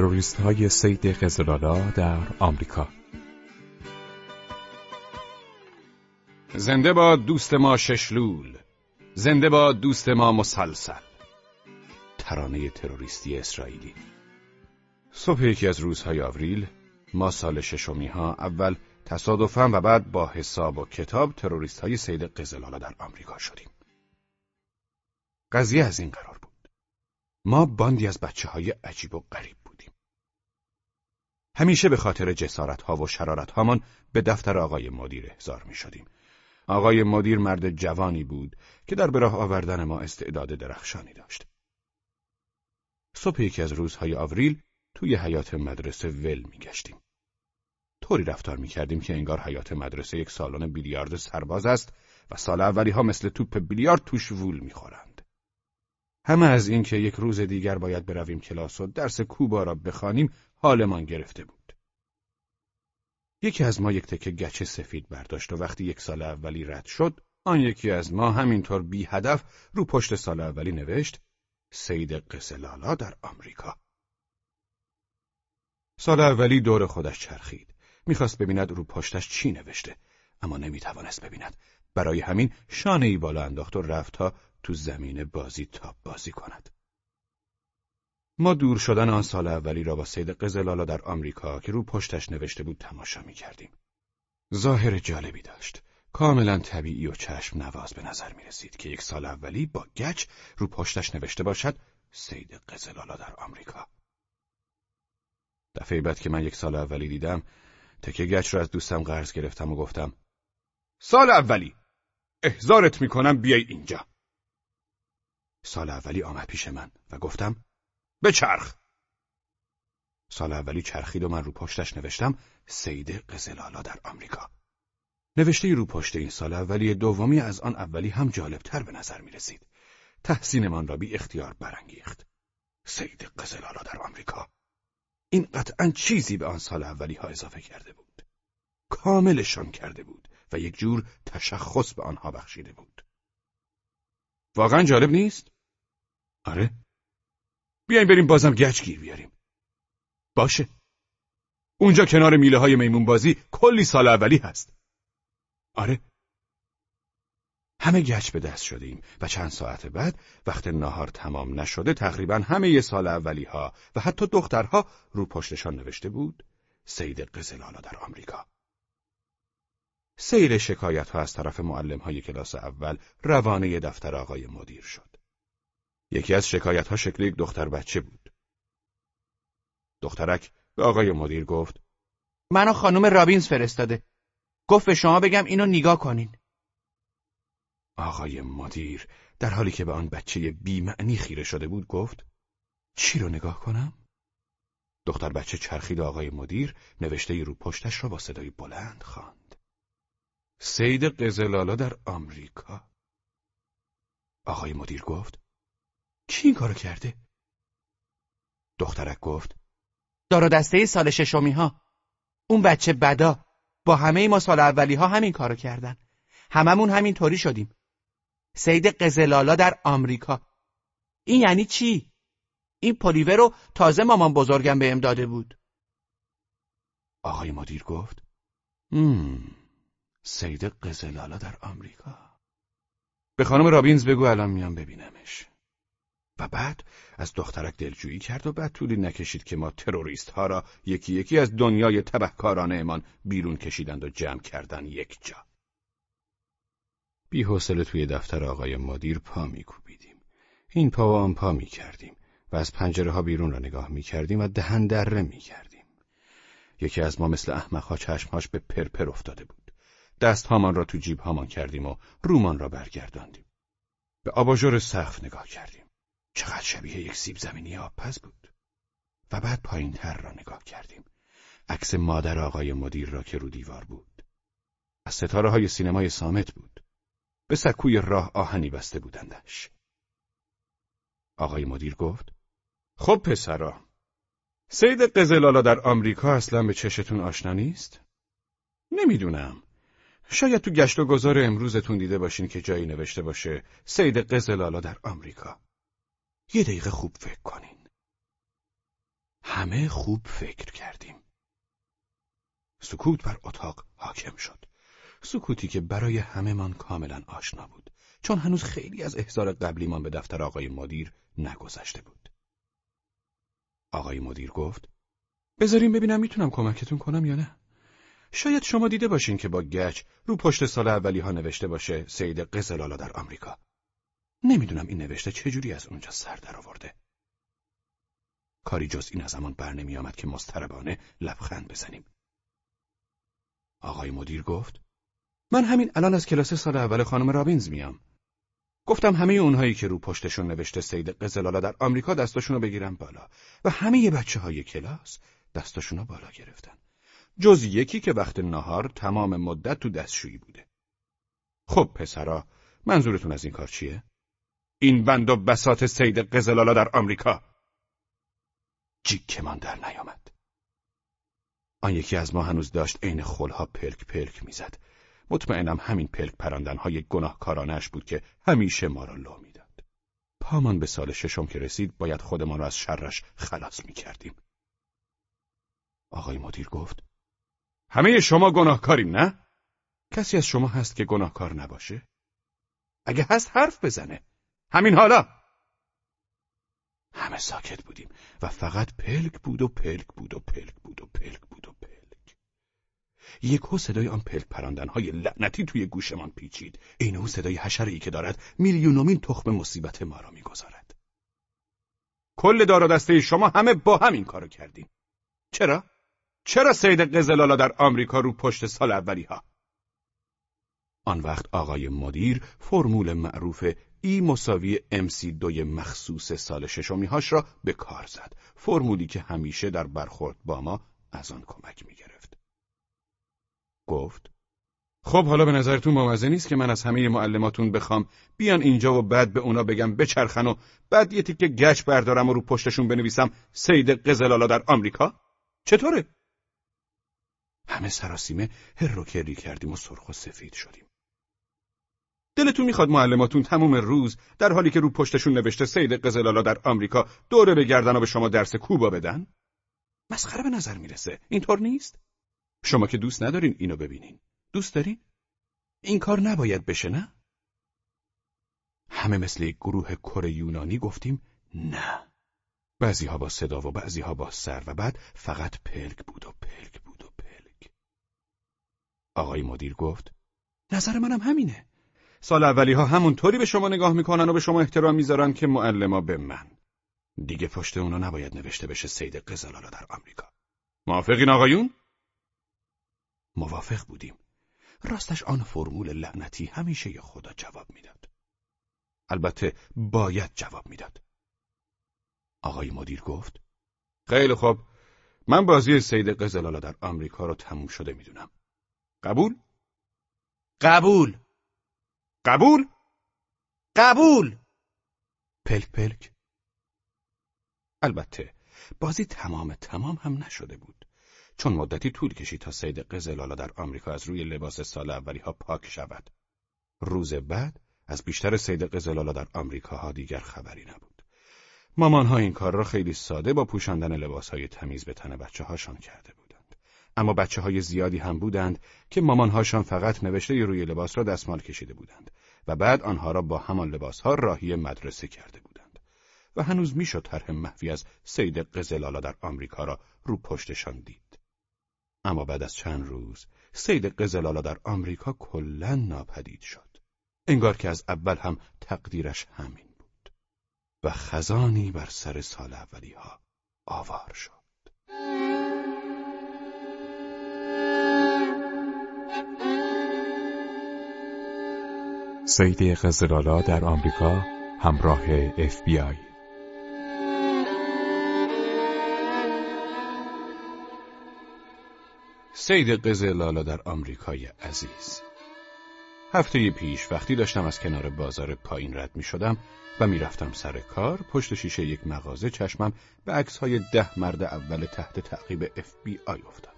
تروریست های سید قزلالا در آمریکا زنده با دوست ما ششلول زنده با دوست ما مسلسل ترانه تروریستی اسرائیلی صبح یکی از روزهای آوریل ما سال ششمی ها اول تصادفا و بعد با حساب و کتاب تروریست های سید قزلالا در آمریکا شدیم. قضیه از این قرار بود. ما باندی از بچه های عجیب و غریب. همیشه به خاطر جسارت ها و شرارت هامان به دفتر آقای مدیر احضار می شدیم. آقای مدیر مرد جوانی بود که در براه آوردن ما استعداد درخشانی داشت. صبح یکی از روزهای آوریل توی حیات مدرسه ول می گشتیم. طوری رفتار می کردیم که انگار حیات مدرسه یک سالن بیلیارد سرباز است و سال اولی ها مثل توپ بیلیارد توش وول می خورند. همه از اینکه یک روز دیگر باید برویم کلاس و درس کوبا را بخوانیم حالمان گرفته بود. یکی از ما یک تکه گچه سفید برداشت و وقتی یک سال اولی رد شد، آن یکی از ما همینطور بی هدف رو پشت سال اولی نوشت سید قسلالا در آمریکا. سال اولی دور خودش چرخید. می‌خواست ببیند رو پشتش چی نوشته اما نمی‌توانست ببیند برای همین شانه ای بالا انداخت و رفت تا تو زمین بازی تاپ بازی کند ما دور شدن آن سال اولی را با سید قزلالا در آمریکا که رو پشتش نوشته بود تماشا می‌کردیم. ظاهر جالبی داشت. کاملا طبیعی و چشم نواز به نظر می رسید که یک سال اولی با گچ رو پشتش نوشته باشد سید قزلالا در آمریکا. دفعه بعد که من یک سال اولی دیدم تکه گچ رو از دوستم قرض گرفتم و گفتم سال اولی! احزارت می‌کنم بیای اینجا. سال اولی آمد پیش من و گفتم به چرخ سال اولی چرخید و من رو پشتش نوشتم سید قزلالا در آمریکا نوشته رو پشت این سال اولی دومی از آن اولی هم جالبتر به نظر می رسید. تحسین من را بی اختیار برانگیخت. سید قزلالا در آمریکا. این قطعا چیزی به آن سال اولی ها اضافه کرده بود. کاملشان کرده بود و یک جور تشخص به آنها بخشیده بود. واقعا جالب نیست؟ آره. بیاین بریم بازم گچ گیر بیاریم. باشه. اونجا کنار میله های میمون بازی کلی سال اولی هست. آره. همه گچ به دست شدیم و چند ساعت بعد وقت ناهار تمام نشده تقریبا همه ی سال اولی ها و حتی دخترها رو پشتشان نوشته بود سید قزلالا در آمریکا. سیل شکایت ها از طرف معلم های کلاس اول روانه دفتر آقای مدیر شد. یکی از شکایت ها شکل یک دختر بچه بود. دخترک به آقای مدیر گفت منو خانم رابینز فرستاده. گفت به شما بگم اینو نگاه کنین. آقای مدیر در حالی که به آن بچه بیمعنی خیره شده بود گفت چی رو نگاه کنم؟ دختر بچه چرخید آقای مدیر نوشته رو پشتش را با صدای بلند خواند. سید قزلالا در آمریکا. آقای مدیر گفت کی این کارو کرده؟ دخترک گفت دار دسته سال ششمی ها. اون بچه بدا با همه ما سال اولی ها همین کارو کردن. هممون همین طوری شدیم. سید قزلالا در آمریکا. این یعنی چی؟ این پلیور رو تازه مامان بزرگم به داده بود. آقای مدیر گفت مم. سید قزلالا در آمریکا. به خانم رابینز بگو الان میام ببینمش. و بعد از دخترک دلجویی کرد و بعد طولی نکشید که ما تروریست ها را یکی یکی از دنیای تبهکارانه امان بیرون کشیدند و جمع کردن یک جا. بی حوصله توی دفتر آقای مدیر پا میکوبیدیم. این پا و آن پا می کردیم و از پنجره ها بیرون را نگاه می کردیم و دهن دره می کردیم. یکی از ما مثل احمقها چشمهاش به پرپر افتاده بود. دست هامان را تو جیب هامان کردیم و رومان را برگرداندیم. به آباژور سقف نگاه کردیم. چقدر شبیه یک سیب زمینی آبپز بود. و بعد پایین تر را نگاه کردیم. عکس مادر آقای مدیر را که رو دیوار بود. از ستاره های سینمای سامت بود. به سکوی راه آهنی بسته بودندش. آقای مدیر گفت خب پسرا سید قزلالا در آمریکا اصلا به چشتون آشنا نیست؟ نمی‌دونم. شاید تو گشت و گذار امروزتون دیده باشین که جایی نوشته باشه سید قزلالا در آمریکا. یه دقیقه خوب فکر کنین. همه خوب فکر کردیم. سکوت بر اتاق حاکم شد. سکوتی که برای همهمان کاملا آشنا بود چون هنوز خیلی از احضار قبلیمان به دفتر آقای مدیر نگذشته بود. آقای مدیر گفت بذاریم ببینم می‌تونم کمکتون کنم یا نه. شاید شما دیده باشین که با گچ رو پشت سال اولی ها نوشته باشه سید قزلالا در آمریکا. نمی‌دونم این نوشته چجوری از اونجا سر در آورده. کاری جز این از زمان بر نمی آمد که مستربانه لبخند بزنیم. آقای مدیر گفت من همین الان از کلاس سال اول خانم رابینز میام. گفتم همه اونهایی که رو پشتشون نوشته سید قزلالا در آمریکا دستاشونو بگیرن بالا و همه بچه های کلاس دستاشونو بالا گرفتن. جز یکی که وقت نهار تمام مدت تو دستشویی بوده. خب پسرا منظورتون از این کار چیه؟ این بند و بسات سید قزلالا در آمریکا جیکمان در نیامد. آن یکی از ما هنوز داشت عین خلها پلک پلک می‌زد. مطمئنم همین پلک پراندنهای گناهکارانش بود که همیشه ما را لو می‌داد. پامان به سال ششم که رسید باید خودمان را از شرش خلاص می‌کردیم. آقای مدیر گفت همه شما گناهکاریم نه؟ کسی از شما هست که گناهکار نباشه؟ اگه هست حرف بزنه. همین حالا. همه ساکت بودیم و فقط پلک بود و پلک بود و پلک بود و پلک بود و پلک. یکو صدای آن پلک پراندنهای لعنتی توی گوشمان پیچید. این او صدای حشری که دارد میلیونومین تخم مصیبت ما را می‌گذارد. کل دار دسته شما همه با همین کارو کردیم چرا؟ چرا سید قزلالا در آمریکا رو پشت سال اولی ها؟ آن وقت آقای مدیر فرمول معروف ای مساوی امسی دوی مخصوص سال ششمیهاش را به کار زد. فرمولی که همیشه در برخورد با ما از آن کمک می گرفت. گفت خب حالا به نظرتون موازه نیست که من از همه معلماتون بخوام بیان اینجا و بعد به اونا بگم بچرخن و بعد یه تیکه گچ بردارم و رو پشتشون بنویسم سید قزلالا در آمریکا؟ چطوره؟ همه سراسیمه هر رو کردیم و سرخ و سفید شدیم. دلتون می‌خواد معلماتون تموم روز در حالی که رو پشتشون نوشته سید قزلالا در آمریکا دوره بگردن و به شما درس کوبا بدن؟ مسخره به نظر می‌رسه. اینطور نیست؟ شما که دوست ندارین اینو ببینین. دوست دارین؟ این کار نباید بشه نه؟ همه مثل یک گروه کره یونانی گفتیم نه. بعضی ها با صدا و بعضی ها با سر و بعد فقط پلک بود و پلک بود و پلک. آقای مدیر گفت نظر منم همینه. سال اولی ها همونطوری به شما نگاه می‌کنن و به شما احترام می‌ذارن که معلما به من. دیگه پشت اونا نباید نوشته بشه سید قزلالا در آمریکا. موافقین آقایون؟ موافق بودیم. راستش آن فرمول لعنتی همیشه خدا جواب می‌داد. البته باید جواب می‌داد. آقای مدیر گفت خیلی خوب من بازی سید قزلالا در آمریکا رو تموم شده می‌دونم. قبول؟ قبول قبول؟ قبول. پلک پلک. البته بازی تمام تمام هم نشده بود. چون مدتی طول کشید تا سید قزلالا در آمریکا از روی لباس سال اولی ها پاک شود. روز بعد از بیشتر سید قزلالا در آمریکا ها دیگر خبری نبود. مامان ها این کار را خیلی ساده با پوشاندن لباس های تمیز به تن بچه هاشان کرده بودند اما بچه های زیادی هم بودند که مامانهاشان فقط نوشته روی لباس را دستمال کشیده بودند و بعد آنها را با همان لباسها راهی مدرسه کرده بودند و هنوز می‌شد طرح محوی از سید قزلالا در آمریکا را رو پشتشان دید. اما بعد از چند روز سید قزلالا در آمریکا کلا ناپدید شد. انگار که از اول هم تقدیرش همین بود و خزانی بر سر سال اولی ها آوار شد. صید قزل‌آلا در آمریکا همراه اف بی آی صید قزل‌آلا در آمریکای عزیز هفته پیش وقتی داشتم از کنار بازار پایین رد می شدم و می‌رفتم سر کار پشت شیشه یک مغازه چشمم به عکس های ده مرد اول تحت تعقیب اف بی آی افتاد.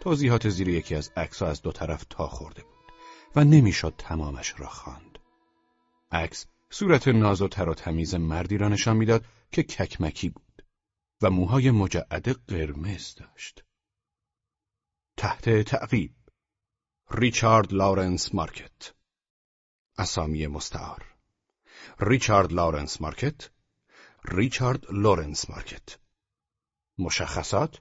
توضیحات زیر یکی از عکس از دو طرف تا خورده بود. و نمی‌شد تمامش را خواند. عکس صورت ناز و تر و تمیز مردی را نشان می‌داد که ککمکی بود. و موهای مجعد قرمز داشت. تحت تعقیب ریچارد لارنس مارکت اسامی مستعار ریچارد لارنس مارکت ریچارد لورنس مارکت مشخصات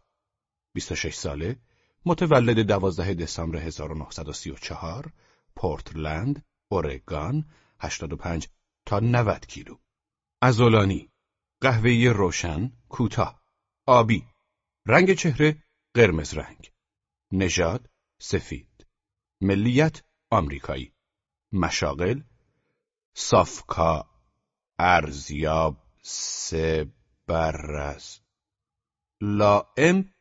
26 ساله متولد 12 دسامبر 1934 پورتلند اورگان 85 تا 90 کیلو. ازولانی قهوه‌ای روشن کوتاه. آبی رنگ چهره قرمز رنگ. نژاد سفید. ملیت آمریکایی. مشاغل صافکا. ارزیاب سه بررس لائم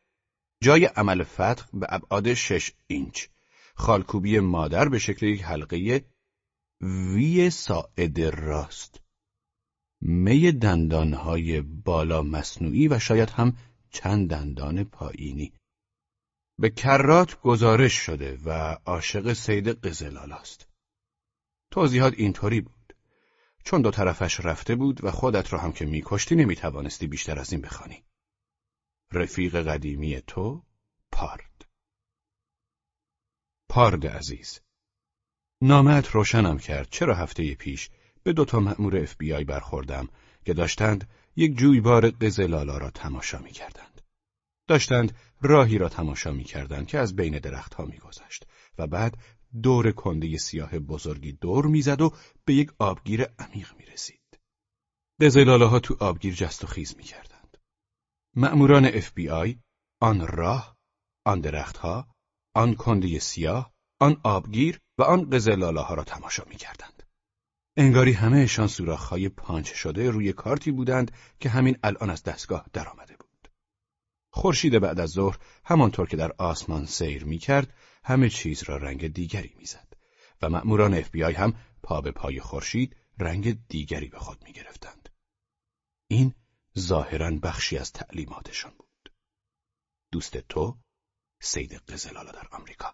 جای عمل فتح به ابعاد شش اینچ. خالکوبی مادر به شکل یک حلقه وی ساعد راست می دندانهای بالا مصنوعی و شاید هم چند دندان پایینی به کرات گزارش شده و عاشق سید قزلال است. توضیحات اینطوری بود. چون دو طرفش رفته بود و خودت را هم که میکشتی نمی‌توانستی بیشتر از این بخوانی. رفیق قدیمی تو پارد. پارد عزیز. نامت روشنم کرد چرا هفته پیش به دوتا مأمور اف بی آی برخوردم که داشتند یک جویبار قزلالا را تماشا می‌کردند. داشتند راهی را تماشا می‌کردند که از بین درختها میگذشت و بعد دور کنده سیاه بزرگی دور می‌زد و به یک آبگیر عمیق می‌رسید. قزل‌آلاها تو آبگیر جست و خیز می‌کردند. مأموران اف بی آی آن راه، آن درختها، آن کنده سیاه، آن آبگیر و آن قزل‌آلاها را تماشا می‌کردند. انگاری همهشان سوراخهای پانچ شده روی کارتی بودند که همین الان از دستگاه درآمده بود. خورشید بعد از ظهر همانطور که در آسمان سیر می کرد همه چیز را رنگ دیگری می‌زد و مأموران اف بی آی هم پا به پای خورشید رنگ دیگری به خود می گرفتند. این ظاهرا بخشی از تعلیماتشان بود. دوست تو سید قزلالا در آمریکا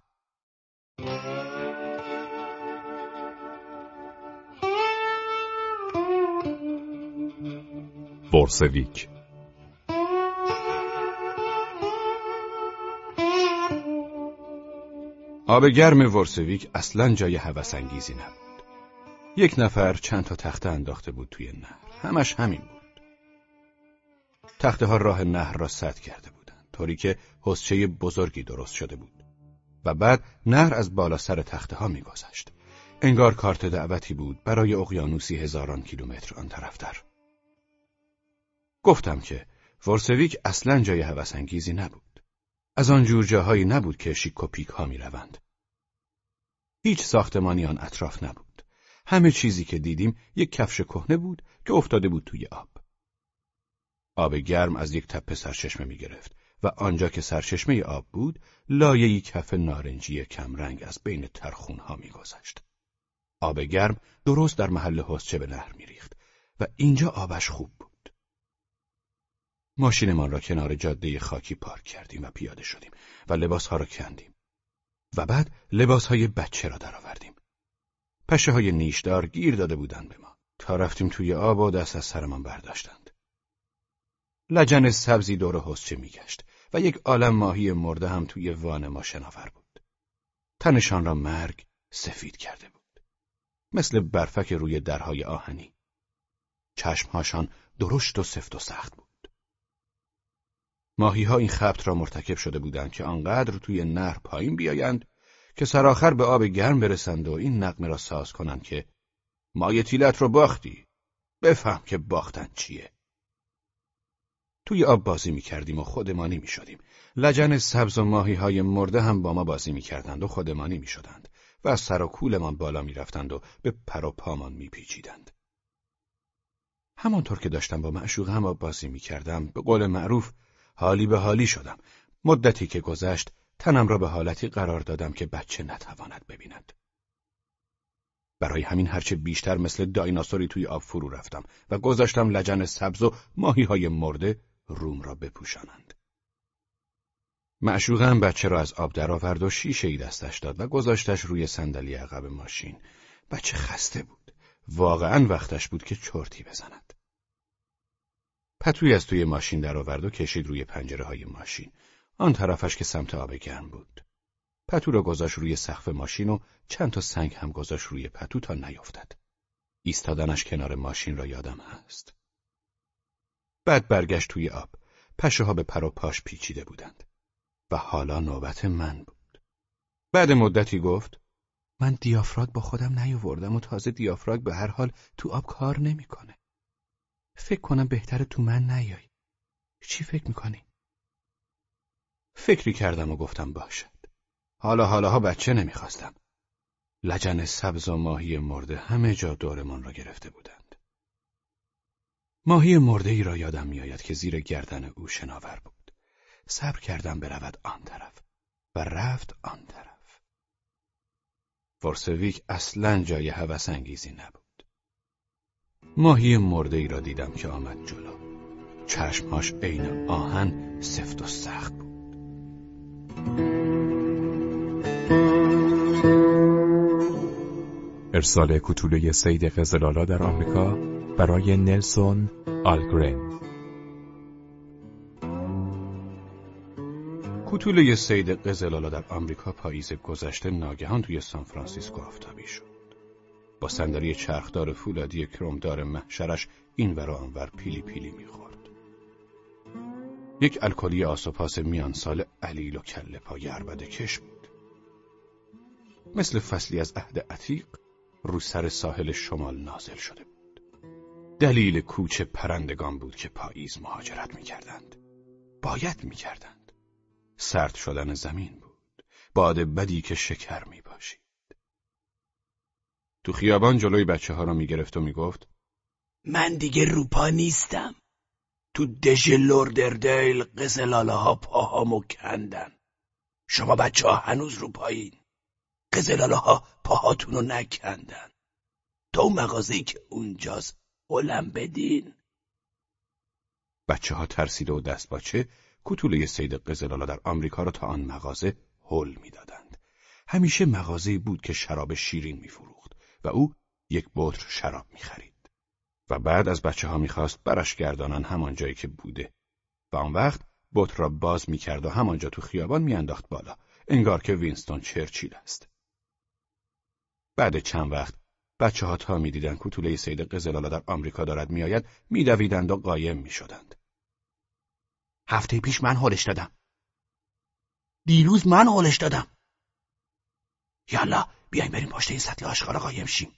بورسویک آب گرم ورسویک اصلا جای هوسانگیزی نبود. یک نفر چند تا تخته انداخته بود توی نهر. همش همین بود. تخته ها راه نهر را سد کرده بودند. طوری که حسچه بزرگی درست شده بود. و بعد نهر از بالا سر تخته ها میگذشت. انگار کارت دعوتی بود برای اقیانوسی هزاران کیلومتر آن طرفتر. گفتم که ورسویک اصلا جای هوسانگیزی نبود. از آن جور جاهایی نبود که شیک و پیک ها می روند. هیچ ساختمانی آن اطراف نبود. همه چیزی که دیدیم یک کفش کهنه بود که افتاده بود توی آب. آب گرم از یک تپه سرچشمه می گرفت و آنجا که سرچشمه آب بود لایه کف نارنجی کمرنگ از بین ترخون ها می گذشت. آب گرم درست در محل حسچه به نهر می ریخت و اینجا آبش خوب بود. ماشینمان را کنار جاده خاکی پارک کردیم و پیاده شدیم و لباسها را کندیم. و بعد لباسهای بچه را درآوردیم. پشه های نیشدار گیر داده بودند به ما. تا رفتیم توی آب و دست از سرمان برداشتند. لجن سبزی دور حسچه میگشت و یک عالم ماهی مرده هم توی وان ما شناور بود. تنشان را مرگ سفید کرده بود. مثل برفک روی درهای آهنی. چشمهاشان درشت و سفت و سخت بود. ماهی ها این خبت را مرتکب شده بودند که آنقدر توی نهر پایین بیایند که سرآخر به آب گرم برسند و این نقمه را ساز کنند که مایه تیلت رو باختی بفهم که باختن چیه توی آب بازی می کردیم و خودمانی می شدیم. لجن سبز و ماهی های مرده هم با ما بازی می کردند و خودمانی می شدند و از سر و کولمان بالا می رفتند و به پر و پامان می پیچیدند. همانطور که داشتم با معشوق هم بازی می کردم به قول معروف حالی به حالی شدم. مدتی که گذشت تنم را به حالتی قرار دادم که بچه نتواند ببیند. برای همین هرچه بیشتر مثل دایناسوری توی آب فرو رفتم و گذاشتم لجن سبز و ماهی های مرده روم را بپوشانند. معشوقم بچه را از آب درآورد و شیشه ای دستش داد و گذاشتش روی صندلی عقب ماشین. بچه خسته بود. واقعا وقتش بود که چرتی بزند. پتوی از توی ماشین در آورد و کشید روی پنجره های ماشین. آن طرفش که سمت آب گرم بود. پتو را گذاشت روی سقف ماشین و چند تا سنگ هم گذاشت روی پتو تا نیفتد. ایستادنش کنار ماشین را یادم هست. بعد برگشت توی آب. پشه ها به پر و پاش پیچیده بودند. و حالا نوبت من بود. بعد مدتی گفت من دیافراگ با خودم نیاوردم و تازه دیافراگ به هر حال تو آب کار نمی‌کنه. فکر کنم بهتره تو من نیای. چی فکر می‌کنی؟ فکری کردم و گفتم باشد. حالا حالاها بچه نمی‌خواستم. لجن سبز و ماهی مرده همه جا دورمان را گرفته بودند. ماهی مرده ای را یادم میآید که زیر گردن او شناور بود. صبر کردم برود آن طرف و رفت آن طرف. ورسویک اصلا جای هوس انگیزی نبود. ماهی مرده ای را دیدم که آمد جلو. چشمهاش عین آهن سفت و سخت بود. ارسال کوتوله صید قزل‌آلا در آمریکا برای نلسون آلگرن کوتوله صید قزل‌آلا در آمریکا پاییز گذشته ناگهان توی سان فرانسیسکو آفتابی شد. با صندلی چرخدار فولادی کرومدار محشرش این ور آنور پیلی پیلی می‌خورد. یک الکلی آس و پاس میان سال علیل و کله پای عربده کش بود. مثل فصلی از عهد عتیق رو سر ساحل شمال نازل شده بود. دلیل کوچه پرندگان بود که پاییز مهاجرت می‌کردند. باید می‌کردند. سرد شدن زمین بود. باد بدی که شکر می‌باشید. تو خیابان جلوی بچه ها را می‌گرفت و می‌گفت من دیگه روپا نیستم. تو دژ لوردردیل قزلاله ها پاهامو کندن. شما بچه ها هنوز رو پایین. قزلاله ها پاهاتونو نکندن. تو مغازه‌ای که اونجاست هلم بدین. بچه ها ترسیده و دست باچه کتوله سید قزلالا در آمریکا را تا آن مغازه هل می‌دادند. همیشه مغازه‌ای بود که شراب شیرین میفروخت و او یک بطر شراب می‌خرید. و بعد از بچه ها می‌خواست برش گردانن همان جایی که بوده و آن وقت بطر را باز می‌کرد و همانجا تو خیابان میانداخت بالا انگار که وینستون چرچیل است بعد چند وقت بچه ها تا می‌دیدند کتوله سید قزلالا در آمریکا دارد میآید میدویدند و قایم می‌شدند هفته پیش من حالش دادم دیروز من حالش دادم یالا بیایم بریم پشت این سطل آشغالا قایم شیم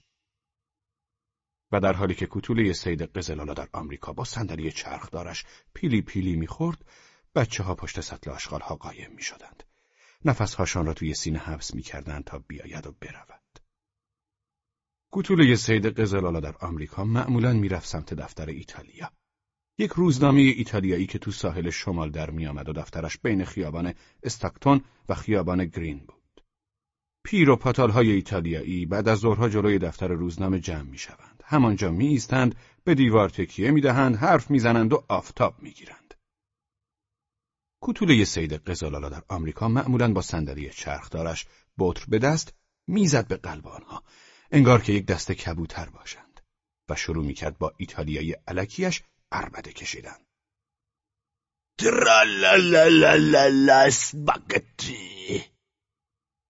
و در حالی که کتوله سید قزلالا در آمریکا با صندلی چرخدارش پیلی پیلی می‌خورد بچه ها پشت سطل آشغال ها قایم می شدند. نفسهاشان را توی سینه حبس می کردند تا بیاید و برود. کتوله سید قزلالا در آمریکا معمولا می‌رفت سمت دفتر ایتالیا. یک روزنامه ایتالیایی که تو ساحل شمال در میآمد و دفترش بین خیابان استاکتون و خیابان گرین بود. پیر و پاتال های ایتالیایی بعد از ظهرها جلوی دفتر روزنامه جمع می شوند. همانجا می ایستند، به دیوار تکیه می دهند، حرف می‌زنند و آفتاب می گیرند. کتوله سید قزلالا در آمریکا معمولا با صندلی چرخدارش بطر به دست می‌زد به قلب آنها انگار که یک دسته کبوتر باشند و شروع می‌کرد با ایتالیایی علکیش اربده کشیدن. ترالالالالال سپاگتی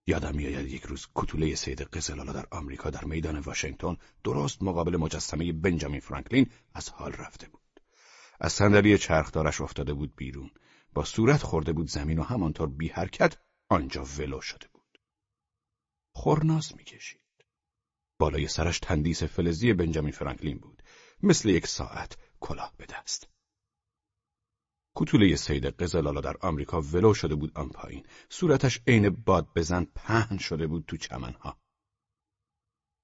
یادم میآید یک روز کتوله سید قزلالا در آمریکا در میدان واشنگتن درست مقابل مجسمه بنجامین فرانکلین از حال رفته بود. از صندلی چرخدارش افتاده بود بیرون. با صورت خورده بود زمین و همانطور بی حرکت آنجا ولو شده بود. خورناس می‌کشید. بالای سرش تندیس فلزی بنجامین فرانکلین بود. مثل یک ساعت کلاه به دست. کتوله سید قزلالا در آمریکا ولو شده بود آن پایین. صورتش عین باد بزن پهن شده بود تو چمنها.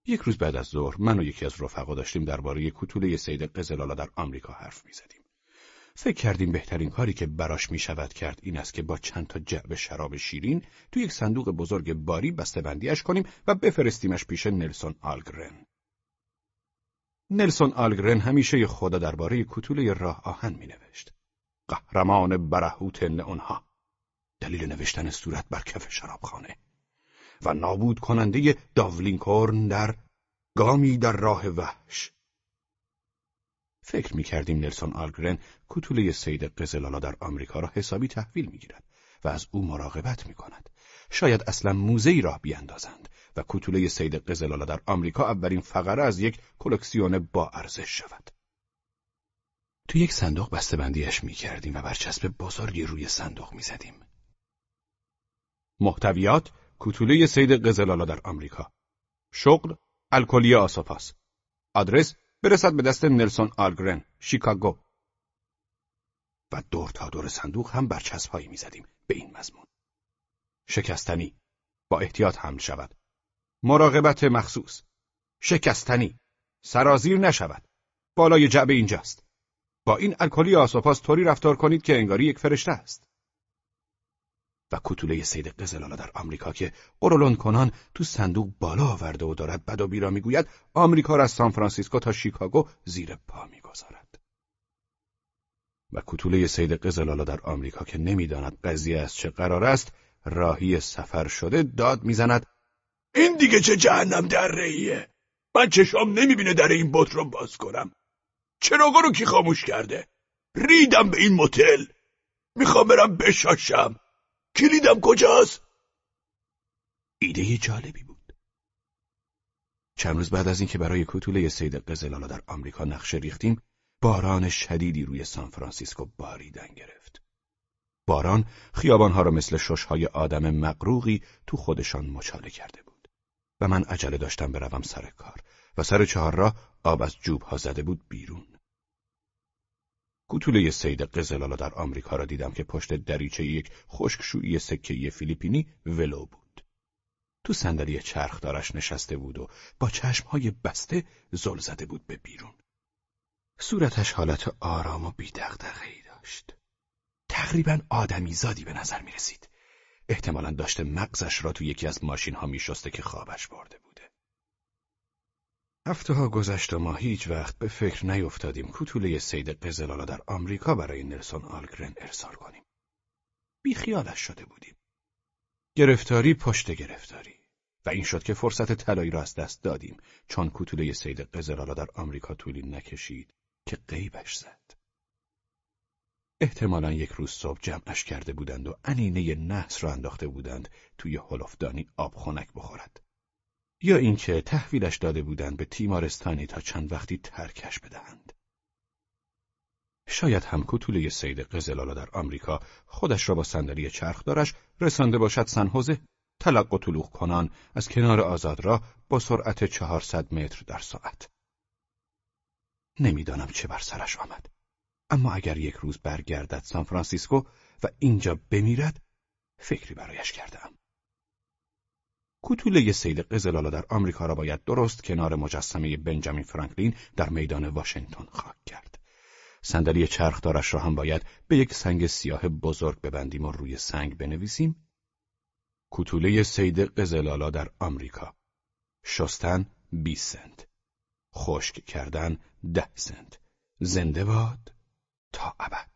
یک روز بعد از ظهر من و یکی از رفقا داشتیم درباره کتوله سید قزلالا در آمریکا حرف می‌زدیم. فکر کردیم بهترین کاری که براش می شود کرد این است که با چند تا جعب شراب شیرین تو یک صندوق بزرگ باری بسته‌بندیش کنیم و بفرستیمش پیش نلسون آلگرن. نلسون آلگرن همیشه خدا درباره کتوله راه آهن می نوشت. قهرمان برهوت اونها. دلیل نوشتن صورت بر کف شرابخانه و نابود کننده داولینکورن در گامی در راه وحش فکر می‌کردیم نلسون آلگرن کتوله سید قزلالا در آمریکا را حسابی تحویل می‌گیرد و از او مراقبت می‌کند. شاید اصلا موزه راه بیاندازند و کتوله سید قزلالا در آمریکا اولین فقره از یک کلکسیون با ارزش شود. تو یک صندوق بسته‌بندیش می‌کردیم و برچسب بزرگی روی صندوق می‌زدیم. محتویات کتوله سید قزلالا در آمریکا شغل الکلی آساپاس آدرس برسد به دست نلسون آلگرن شیکاگو. و دور تا دور صندوق هم برچسب هایی می‌زدیم به این مضمون. شکستنی با احتیاط حمل شود. مراقبت مخصوص. شکستنی سرازیر نشود. بالای جعبه اینجاست. با این الکلی آسوپاس طوری رفتار کنید که انگاری یک فرشته است. و کتوله سید قزلالا در آمریکا که قرولون کنان تو صندوق بالا آورده و دارد بد و بیرا می‌گوید آمریکا را از سان فرانسیسکو تا شیکاگو زیر پا می‌گذارد. و کتوله سید قزلالا در آمریکا که نمی‌داند قضیه از چه قرار است راهی سفر شده داد می‌زند این دیگه چه جهنم در رهیه من چشام نمی‌بینه در این بط رو باز کنم. چراغا رو کی خاموش کرده؟ ریدم به این موتل. می‌خوام برم بشاشم. کلیدم کجاست؟ ایده جالبی بود. چند روز بعد از اینکه برای کتوله سید قزلالا در آمریکا نقشه ریختیم باران شدیدی روی سان فرانسیسکو باریدن گرفت. باران خیابانها را مثل ششهای آدم مقروقی تو خودشان مچاله کرده بود. و من عجله داشتم بروم سر کار و سر چهار راه آب از جوب ها زده بود بیرون. کوتوله سید قزلالا در آمریکا را دیدم که پشت دریچه یک خشکشویی سکه فیلیپینی ولو بود. تو صندلی چرخدارش نشسته بود و با چشمهای بسته زل زده بود به بیرون. صورتش حالت آرام و بیدغدغه‌ای داشت. تقریبا آدمیزادی به نظر می رسید. احتمالا داشته مغزش را تو یکی از ماشین ها می شسته که خوابش برده بوده. هفته ها گذشت و ما هیچ وقت به فکر نیفتادیم کوتوله سید قزلالا در آمریکا برای نلسون آلگرن ارسال کنیم. بیخیالش شده بودیم. گرفتاری پشت گرفتاری. و این شد که فرصت طلایی را از دست دادیم چون کوتوله سید قزلالا در آمریکا طولی نکشید که قیبش زد. احتمالا یک روز صبح جمعش کرده بودند و انینه نحس را انداخته بودند توی هلفدانی آب خنک بخورد. یا اینکه تحویلش داده بودند به تیمارستانی تا چند وقتی ترکش بدهند. شاید هم کتوله سید قزلالا در آمریکا خودش را با صندلی چرخدارش رسانده باشد سنحوزه تلق و طلوق کنان از کنار آزاد را با سرعت چهارصد متر در ساعت. نمی‌دانم چه بر سرش آمد. اما اگر یک روز برگردد سان فرانسیسکو و اینجا بمیرد فکری برایش کردم. کوتوله سید قزلالا در آمریکا را باید درست کنار مجسمه بنجامین فرانکلین در میدان واشنگتن خاک کرد. صندلی چرخدارش را هم باید به یک سنگ سیاه بزرگ ببندیم و روی سنگ بنویسیم. کوتوله سید قزلالا در آمریکا شستن 20 سنت خشک کردن ده سنت زنده باد تا ابد